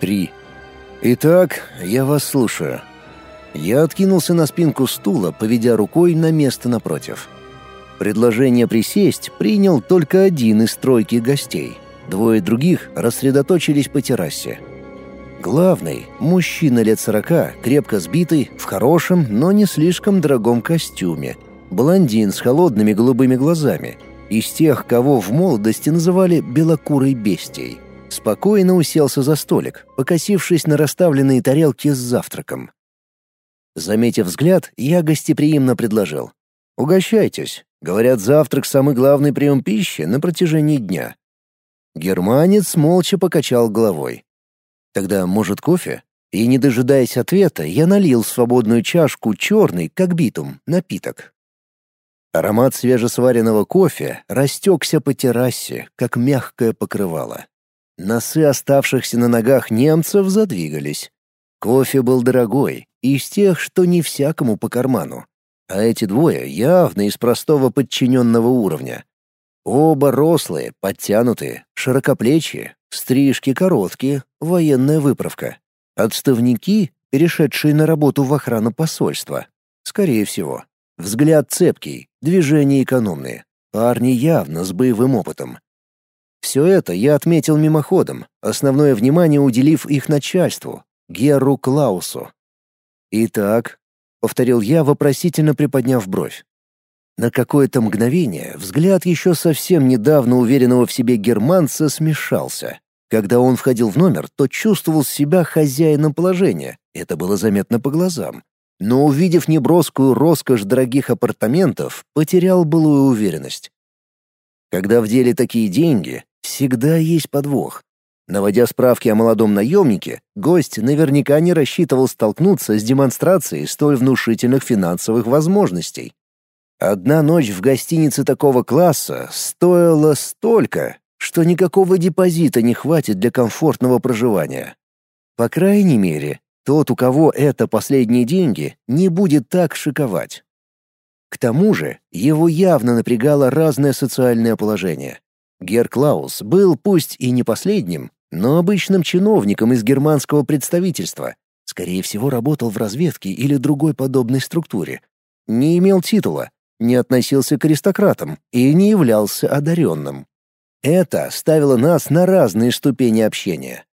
3. «Итак, я вас слушаю». Я откинулся на спинку стула, поведя рукой на место напротив. Предложение присесть принял только один из тройки гостей. Двое других рассредоточились по террасе. Главный — мужчина лет сорока, крепко сбитый, в хорошем, но не слишком дорогом костюме. Блондин с холодными голубыми глазами. Из тех, кого в молодости называли «белокурой бестией». Спокойно уселся за столик, покосившись на расставленные тарелки с завтраком. Заметив взгляд, я гостеприимно предложил. «Угощайтесь. Говорят, завтрак — самый главный прием пищи на протяжении дня». Германец молча покачал головой. Тогда, может, кофе? И, не дожидаясь ответа, я налил в свободную чашку черный, как битум, напиток. Аромат свежесваренного кофе растекся по террасе, как мягкое покрывало. Носы оставшихся на ногах немцев задвигались. Кофе был дорогой, из тех, что не всякому по карману. А эти двое явно из простого подчиненного уровня. Оба рослые, подтянутые, широкоплечие, стрижки короткие, военная выправка. Отставники, перешедшие на работу в охрану посольства. Скорее всего. Взгляд цепкий, движения экономные. Парни явно с боевым опытом. Все это я отметил мимоходом, основное внимание уделив их начальству, Геру Клаусу. «Итак», — повторил я, вопросительно приподняв бровь. На какое-то мгновение взгляд еще совсем недавно уверенного в себе германца смешался. Когда он входил в номер, то чувствовал себя хозяином положения, это было заметно по глазам. Но увидев неброскую роскошь дорогих апартаментов, потерял былую уверенность. Когда в деле такие деньги, всегда есть подвох. Наводя справки о молодом наемнике, гость наверняка не рассчитывал столкнуться с демонстрацией столь внушительных финансовых возможностей. Одна ночь в гостинице такого класса стоила столько, что никакого депозита не хватит для комфортного проживания. По крайней мере, тот, у кого это последние деньги, не будет так шиковать. К тому же, его явно напрягало разное социальное положение. Гер Клаус был пусть и не последним, но обычным чиновником из германского представительства, скорее всего, работал в разведке или другой подобной структуре. Не имел титула, не относился к аристократам и не являлся одаренным. Это ставило нас на разные ступени общения.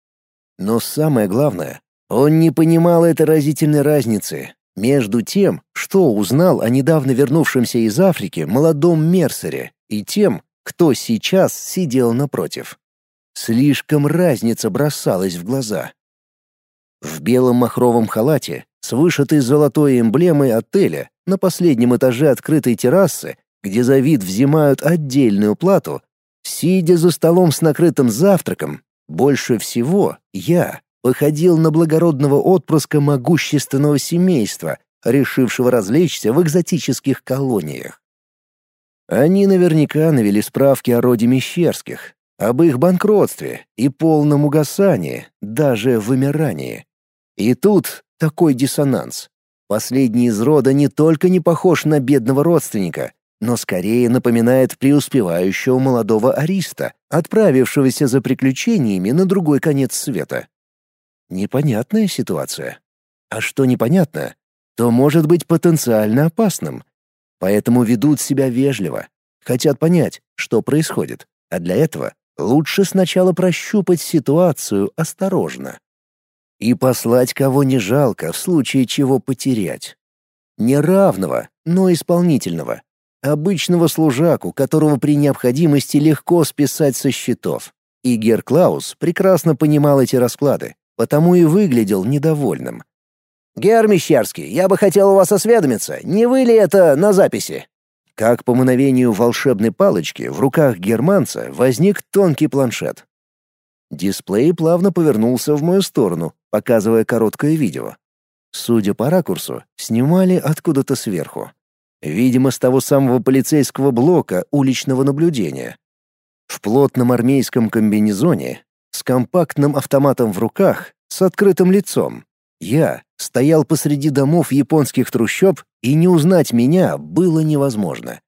Но самое главное, он не понимал этой разительной разницы между тем, что узнал о недавно вернувшемся из Африки молодом Мерсере, и тем, кто сейчас сидел напротив. Слишком разница бросалась в глаза. В белом махровом халате, с вышитой золотой эмблемой отеля, на последнем этаже открытой террасы, где за вид взимают отдельную плату, сидя за столом с накрытым завтраком, больше всего я походил на благородного отпрыска могущественного семейства, решившего развлечься в экзотических колониях. Они наверняка навели справки о роде Мещерских, об их банкротстве и полном угасании, даже вымирании. И тут такой диссонанс. Последний из рода не только не похож на бедного родственника, но скорее напоминает преуспевающего молодого ариста, отправившегося за приключениями на другой конец света. Непонятная ситуация. А что непонятно, то может быть потенциально опасным. Поэтому ведут себя вежливо, хотят понять, что происходит, а для этого лучше сначала прощупать ситуацию осторожно и послать кого не жалко в случае чего потерять. Не равного, но исполнительного. Обычного служаку, которого при необходимости легко списать со счетов. И Гер Клаус прекрасно понимал эти расклады, потому и выглядел недовольным. «Гер Мещерский, я бы хотел у вас осведомиться, не вы ли это на записи?» Как по мановению волшебной палочки в руках германца возник тонкий планшет. Дисплей плавно повернулся в мою сторону, показывая короткое видео. Судя по ракурсу, снимали откуда-то сверху. Видимо, с того самого полицейского блока уличного наблюдения. В плотном армейском комбинезоне, с компактным автоматом в руках, с открытым лицом. Я стоял посреди домов японских трущоб, и не узнать меня было невозможно.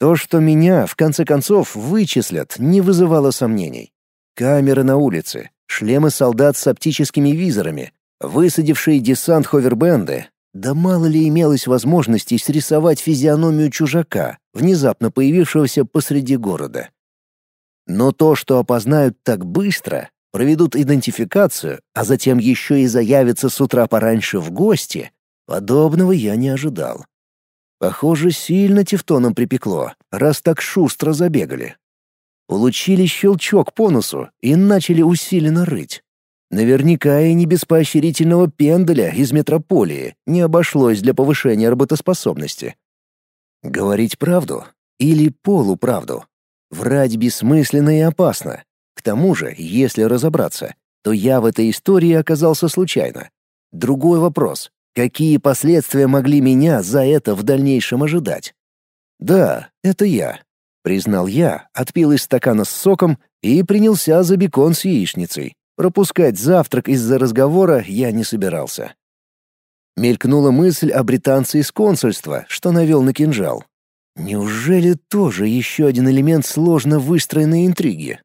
То, что меня, в конце концов, вычислят, не вызывало сомнений. Камеры на улице, шлемы солдат с оптическими визорами, высадившие десант ховербенды, да мало ли имелось возможностей срисовать физиономию чужака, внезапно появившегося посреди города. Но то, что опознают так быстро, проведут идентификацию, а затем еще и заявятся с утра пораньше в гости, подобного я не ожидал. Похоже, сильно тефтоном припекло, раз так шустро забегали. Получили щелчок по носу и начали усиленно рыть. Наверняка и не без поощрительного пенделя из метрополии не обошлось для повышения работоспособности. Говорить правду или полуправду? Врать бессмысленно и опасно. К тому же, если разобраться, то я в этой истории оказался случайно. Другой вопрос. Какие последствия могли меня за это в дальнейшем ожидать? Да, это я. Признал я, отпил из стакана с соком и принялся за бекон с яичницей. Пропускать завтрак из-за разговора я не собирался. Мелькнула мысль о британце из консульства, что навел на кинжал. Неужели тоже еще один элемент сложно выстроенной интриги?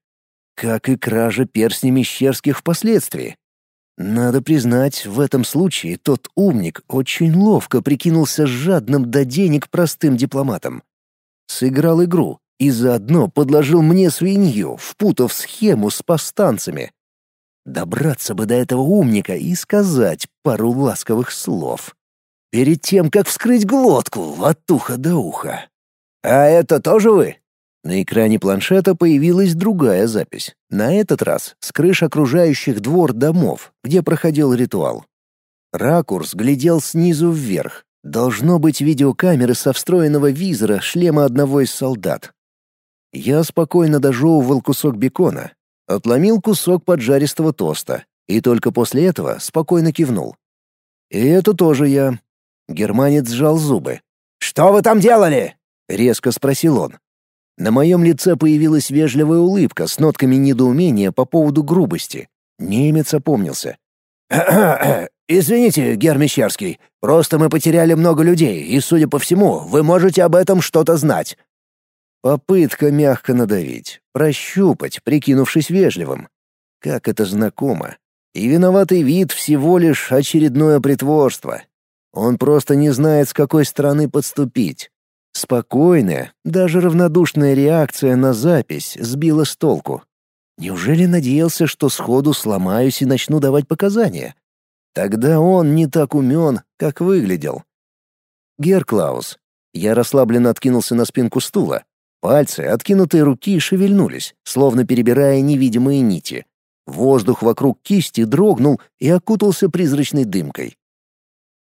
Как и кража перстня Мещерских впоследствии. Надо признать, в этом случае тот умник очень ловко прикинулся жадным до денег простым дипломатом. Сыграл игру и заодно подложил мне свинью, впутав схему с повстанцами. Добраться бы до этого умника и сказать пару ласковых слов. Перед тем, как вскрыть глотку от уха до уха. «А это тоже вы?» На экране планшета появилась другая запись. На этот раз с крыш окружающих двор домов, где проходил ритуал. Ракурс глядел снизу вверх. Должно быть видеокамеры со встроенного визора шлема одного из солдат. Я спокойно дожевывал кусок бекона, Отломил кусок поджаристого тоста и только после этого спокойно кивнул. «И это тоже я». Германец сжал зубы. «Что вы там делали?» — резко спросил он. На моем лице появилась вежливая улыбка с нотками недоумения по поводу грубости. Немец опомнился. «Извините, Гермищерский, просто мы потеряли много людей, и, судя по всему, вы можете об этом что-то знать. Попытка мягко надавить, прощупать, прикинувшись вежливым. Как это знакомо. И виноватый вид всего лишь очередное притворство. Он просто не знает, с какой стороны подступить. Спокойная, даже равнодушная реакция на запись сбила с толку. Неужели надеялся, что сходу сломаюсь и начну давать показания? Тогда он не так умен, как выглядел. Герклаус. Я расслабленно откинулся на спинку стула, Пальцы, откинутые руки, шевельнулись, словно перебирая невидимые нити. Воздух вокруг кисти дрогнул и окутался призрачной дымкой.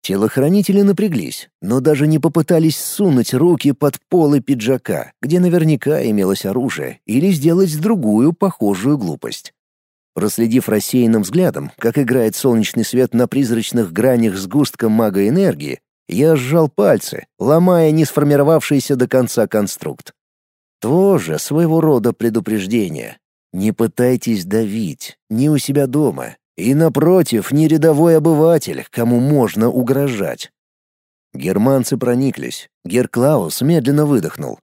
Телохранители напряглись, но даже не попытались сунуть руки под полы пиджака, где наверняка имелось оружие, или сделать другую похожую глупость. Проследив рассеянным взглядом, как играет солнечный свет на призрачных гранях сгустка мага-энергии, я сжал пальцы, ломая не сформировавшийся до конца конструкт. Тоже своего рода предупреждение. Не пытайтесь давить, ни у себя дома, и, напротив, не рядовой обыватель, кому можно угрожать. Германцы прониклись. Герклаус медленно выдохнул.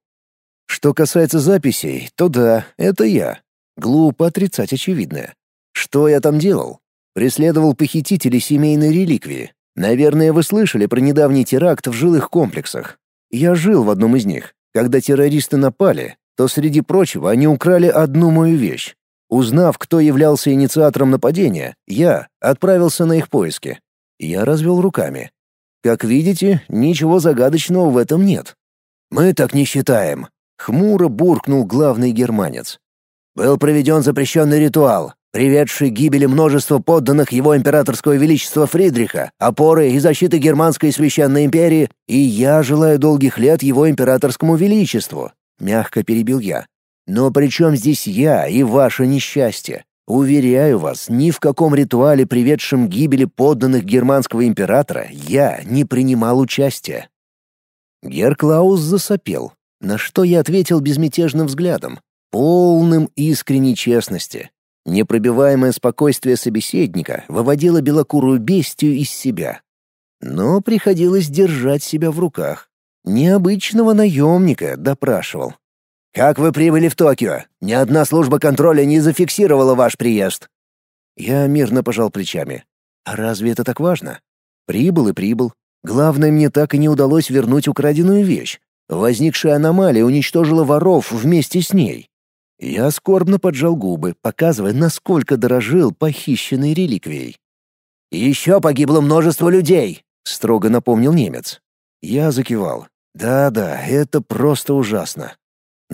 Что касается записей, то да, это я. Глупо отрицать очевидное. Что я там делал? Преследовал похитителей семейной реликвии. Наверное, вы слышали про недавний теракт в жилых комплексах. Я жил в одном из них. Когда террористы напали, то среди прочего они украли одну мою вещь. Узнав, кто являлся инициатором нападения, я отправился на их поиски. Я развел руками. Как видите, ничего загадочного в этом нет. Мы так не считаем, хмуро буркнул главный германец. Был проведен запрещенный ритуал приведший к гибели множества подданных его императорского величества Фридриха, опоры и защиты германской священной империи, и я желаю долгих лет его императорскому величеству», — мягко перебил я. «Но при чем здесь я и ваше несчастье? Уверяю вас, ни в каком ритуале, приведшем к гибели подданных германского императора, я не принимал участия». Герклаус засопел, на что я ответил безмятежным взглядом, полным искренней честности. Непробиваемое спокойствие собеседника выводило белокурую бестию из себя. Но приходилось держать себя в руках. Необычного наемника допрашивал. «Как вы прибыли в Токио? Ни одна служба контроля не зафиксировала ваш приезд». Я мирно пожал плечами. А разве это так важно? Прибыл и прибыл. Главное, мне так и не удалось вернуть украденную вещь. Возникшая аномалия уничтожила воров вместе с ней. Я скорбно поджал губы, показывая, насколько дорожил похищенной реликвией. «Еще погибло множество людей», — строго напомнил немец. Я закивал. «Да-да, это просто ужасно.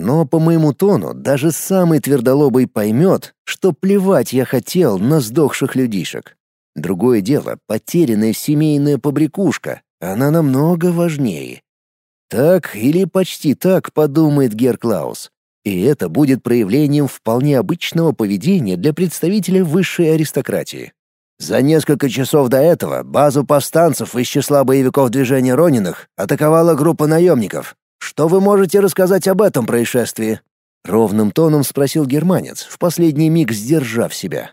Но по моему тону даже самый твердолобый поймет, что плевать я хотел на сдохших людишек. Другое дело — потерянная семейная побрякушка. Она намного важнее. Так или почти так подумает Герклаус. И это будет проявлением вполне обычного поведения для представителя высшей аристократии. За несколько часов до этого базу повстанцев из числа боевиков движения Рониных атаковала группа наемников. Что вы можете рассказать об этом происшествии? Ровным тоном спросил германец, в последний миг сдержав себя.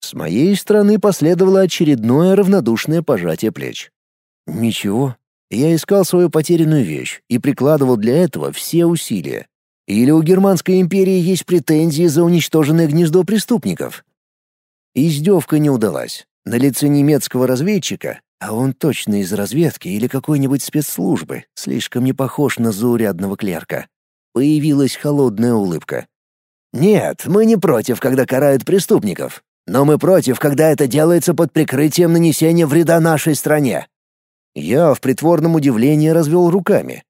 С моей стороны последовало очередное равнодушное пожатие плеч. Ничего. Я искал свою потерянную вещь и прикладывал для этого все усилия. Или у Германской империи есть претензии за уничтоженное гнездо преступников? Издевка не удалась. На лице немецкого разведчика, а он точно из разведки или какой-нибудь спецслужбы, слишком не похож на заурядного клерка, появилась холодная улыбка. «Нет, мы не против, когда карают преступников. Но мы против, когда это делается под прикрытием нанесения вреда нашей стране». Я в притворном удивлении развел руками.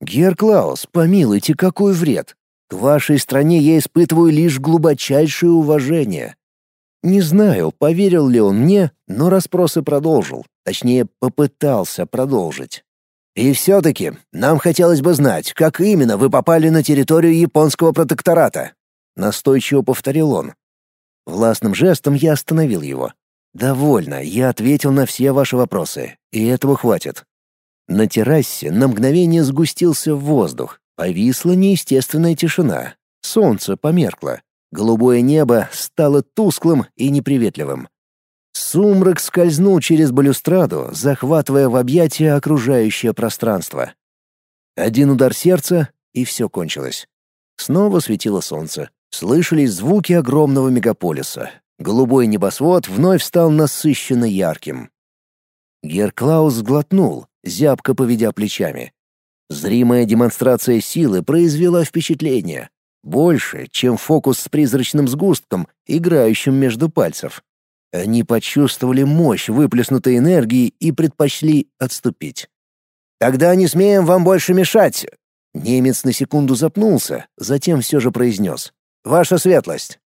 «Гер Клаус, помилуйте, какой вред! К вашей стране я испытываю лишь глубочайшее уважение». Не знаю, поверил ли он мне, но расспросы продолжил, точнее, попытался продолжить. «И все-таки нам хотелось бы знать, как именно вы попали на территорию японского протектората?» Настойчиво повторил он. Властным жестом я остановил его. «Довольно, я ответил на все ваши вопросы, и этого хватит». На террасе на мгновение сгустился воздух, повисла неестественная тишина. Солнце померкло. Голубое небо стало тусклым и неприветливым. Сумрак скользнул через балюстраду, захватывая в объятия окружающее пространство. Один удар сердца, и все кончилось. Снова светило солнце. Слышались звуки огромного мегаполиса. Голубой небосвод вновь стал насыщенно ярким. Герклаус глотнул, зябко поведя плечами. Зримая демонстрация силы произвела впечатление. Больше, чем фокус с призрачным сгустком, играющим между пальцев. Они почувствовали мощь выплеснутой энергии и предпочли отступить. «Тогда не смеем вам больше мешать!» Немец на секунду запнулся, затем все же произнес. Ваша светлость!»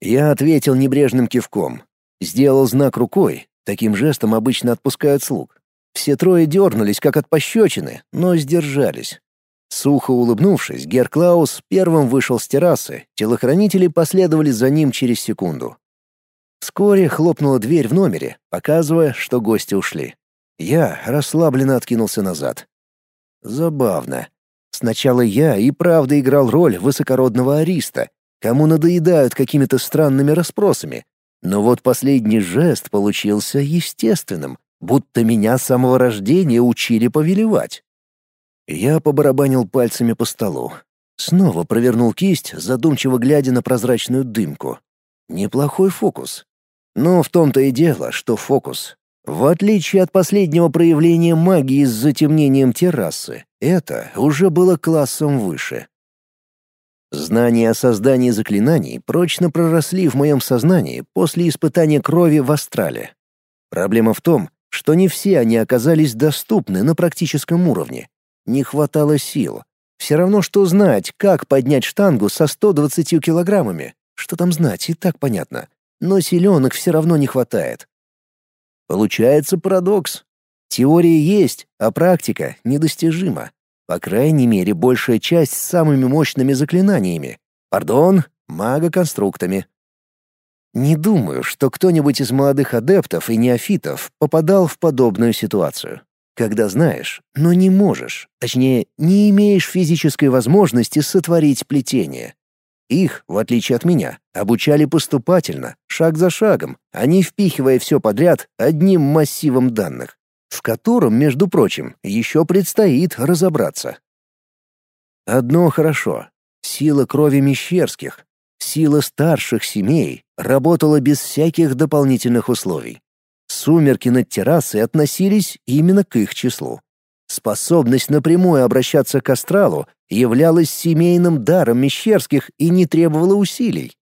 Я ответил небрежным кивком. Сделал знак рукой, таким жестом обычно отпускают слуг. Все трое дернулись, как от пощечины, но сдержались. Сухо улыбнувшись, Герклаус первым вышел с террасы, телохранители последовали за ним через секунду. Вскоре хлопнула дверь в номере, показывая, что гости ушли. Я расслабленно откинулся назад. Забавно. Сначала я и правда играл роль высокородного ариста, кому надоедают какими-то странными расспросами. Но вот последний жест получился естественным, будто меня с самого рождения учили повелевать. Я побарабанил пальцами по столу. Снова провернул кисть, задумчиво глядя на прозрачную дымку. Неплохой фокус. Но в том-то и дело, что фокус. В отличие от последнего проявления магии с затемнением террасы, это уже было классом выше. Знания о создании заклинаний прочно проросли в моем сознании после испытания крови в астрале. Проблема в том, что не все они оказались доступны на практическом уровне. Не хватало сил. Все равно, что знать, как поднять штангу со 120 килограммами. Что там знать, и так понятно. Но силенок все равно не хватает. Получается парадокс. Теория есть, а практика недостижима. По крайней мере, большая часть с самыми мощными заклинаниями. Пардон, магоконструктами. Не думаю, что кто-нибудь из молодых адептов и неофитов попадал в подобную ситуацию. Когда знаешь, но не можешь, точнее, не имеешь физической возможности сотворить плетение. Их, в отличие от меня, обучали поступательно, шаг за шагом, а не впихивая все подряд одним массивом данных в котором, между прочим, еще предстоит разобраться. Одно хорошо — сила крови Мещерских. сила старших семей работала без всяких дополнительных условий. Сумерки над террасой относились именно к их числу. Способность напрямую обращаться к астралу являлась семейным даром Мещерских и не требовала усилий.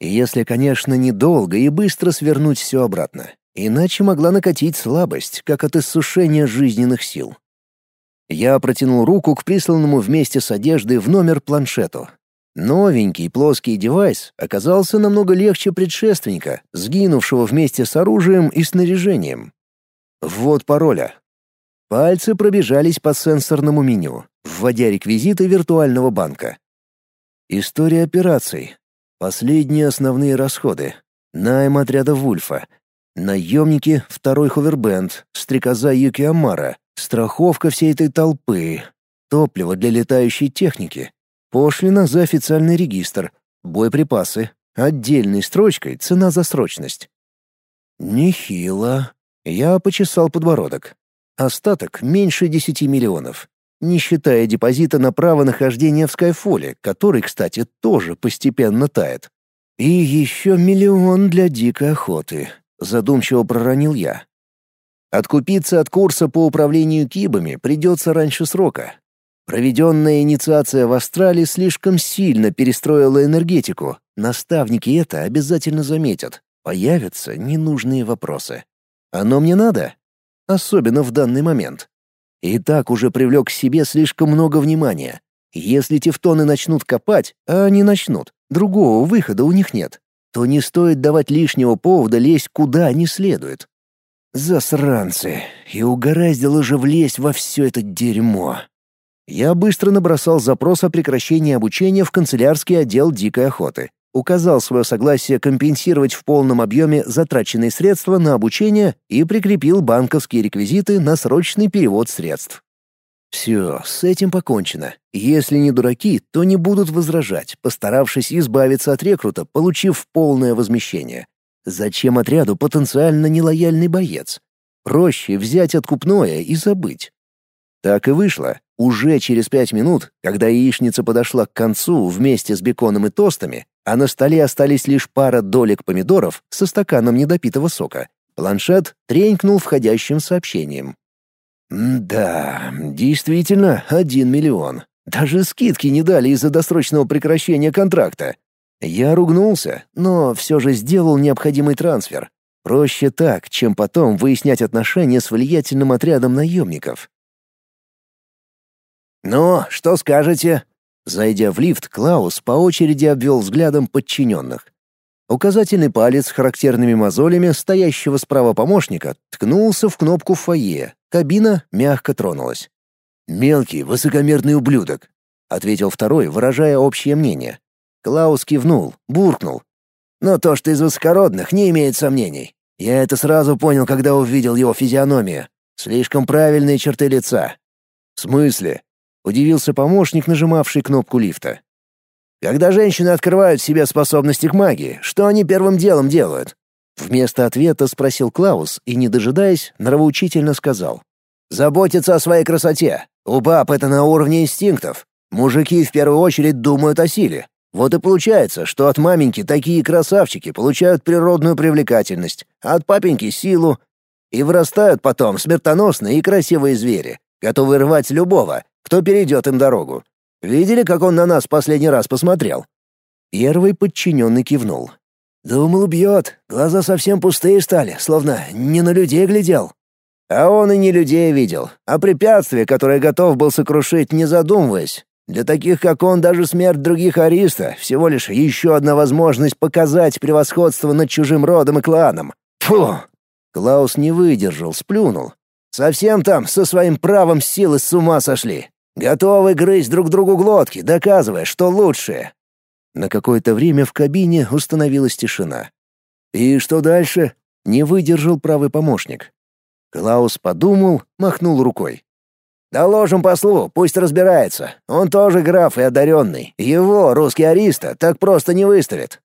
Если, конечно, недолго и быстро свернуть все обратно. Иначе могла накатить слабость, как от иссушения жизненных сил. Я протянул руку к присланному вместе с одеждой в номер планшету. Новенький плоский девайс оказался намного легче предшественника, сгинувшего вместе с оружием и снаряжением. Вот пароля. Пальцы пробежались по сенсорному меню, вводя реквизиты виртуального банка. История операций. Последние основные расходы. Найм отряда Вульфа — Наемники, второй ховербенд, стрекоза Юкиамара, страховка всей этой толпы, топливо для летающей техники, пошлина за официальный регистр, боеприпасы, отдельной строчкой цена за срочность. Нехило. Я почесал подбородок. Остаток меньше десяти миллионов, не считая депозита на право нахождения в Скайфоле, который, кстати, тоже постепенно тает. И еще миллион для дикой охоты задумчиво проронил я. Откупиться от курса по управлению кибами придется раньше срока. Проведенная инициация в Астрале слишком сильно перестроила энергетику. Наставники это обязательно заметят. Появятся ненужные вопросы. Оно мне надо? Особенно в данный момент. И так уже привлек к себе слишком много внимания. Если тефтоны начнут копать, а они начнут, другого выхода у них нет то не стоит давать лишнего повода лезть куда не следует. Засранцы, и угораздило же влезть во все это дерьмо. Я быстро набросал запрос о прекращении обучения в канцелярский отдел дикой охоты, указал свое согласие компенсировать в полном объеме затраченные средства на обучение и прикрепил банковские реквизиты на срочный перевод средств. Все, с этим покончено. Если не дураки, то не будут возражать, постаравшись избавиться от рекрута, получив полное возмещение. Зачем отряду потенциально нелояльный боец? Проще взять откупное и забыть. Так и вышло. Уже через пять минут, когда яичница подошла к концу вместе с беконом и тостами, а на столе остались лишь пара долек помидоров со стаканом недопитого сока, планшет тренькнул входящим сообщением. «Да, действительно, один миллион. Даже скидки не дали из-за досрочного прекращения контракта. Я ругнулся, но все же сделал необходимый трансфер. Проще так, чем потом выяснять отношения с влиятельным отрядом наемников. «Ну, что скажете?» Зайдя в лифт, Клаус по очереди обвел взглядом подчиненных. Указательный палец с характерными мозолями стоящего справа помощника ткнулся в кнопку фойе. Кабина мягко тронулась. «Мелкий, высокомерный ублюдок», — ответил второй, выражая общее мнение. Клаус кивнул, буркнул. «Но то, что из высокородных, не имеет сомнений. Я это сразу понял, когда увидел его физиономию. Слишком правильные черты лица». «В смысле?» — удивился помощник, нажимавший кнопку лифта. Когда женщины открывают в себе способности к магии, что они первым делом делают? Вместо ответа спросил Клаус и, не дожидаясь, нравоучительно сказал. «Заботиться о своей красоте. У баб это на уровне инстинктов. Мужики в первую очередь думают о силе. Вот и получается, что от маменьки такие красавчики получают природную привлекательность, а от папеньки — силу. И вырастают потом смертоносные и красивые звери, готовые рвать любого, кто перейдет им дорогу. Видели, как он на нас последний раз посмотрел?» Первый подчиненный кивнул. «Думал, убьет. Глаза совсем пустые стали, словно не на людей глядел». А он и не людей видел, а препятствие, которое готов был сокрушить, не задумываясь. Для таких, как он, даже смерть других ариста — всего лишь еще одна возможность показать превосходство над чужим родом и кланом. Фу! Клаус не выдержал, сплюнул. Совсем там со своим правом силы с ума сошли. Готовы грызть друг другу глотки, доказывая, что лучшее. На какое-то время в кабине установилась тишина. «И что дальше?» — не выдержал правый помощник. Клаус подумал, махнул рукой. «Доложим послу, пусть разбирается. Он тоже граф и одаренный. Его, русский ариста, так просто не выставит.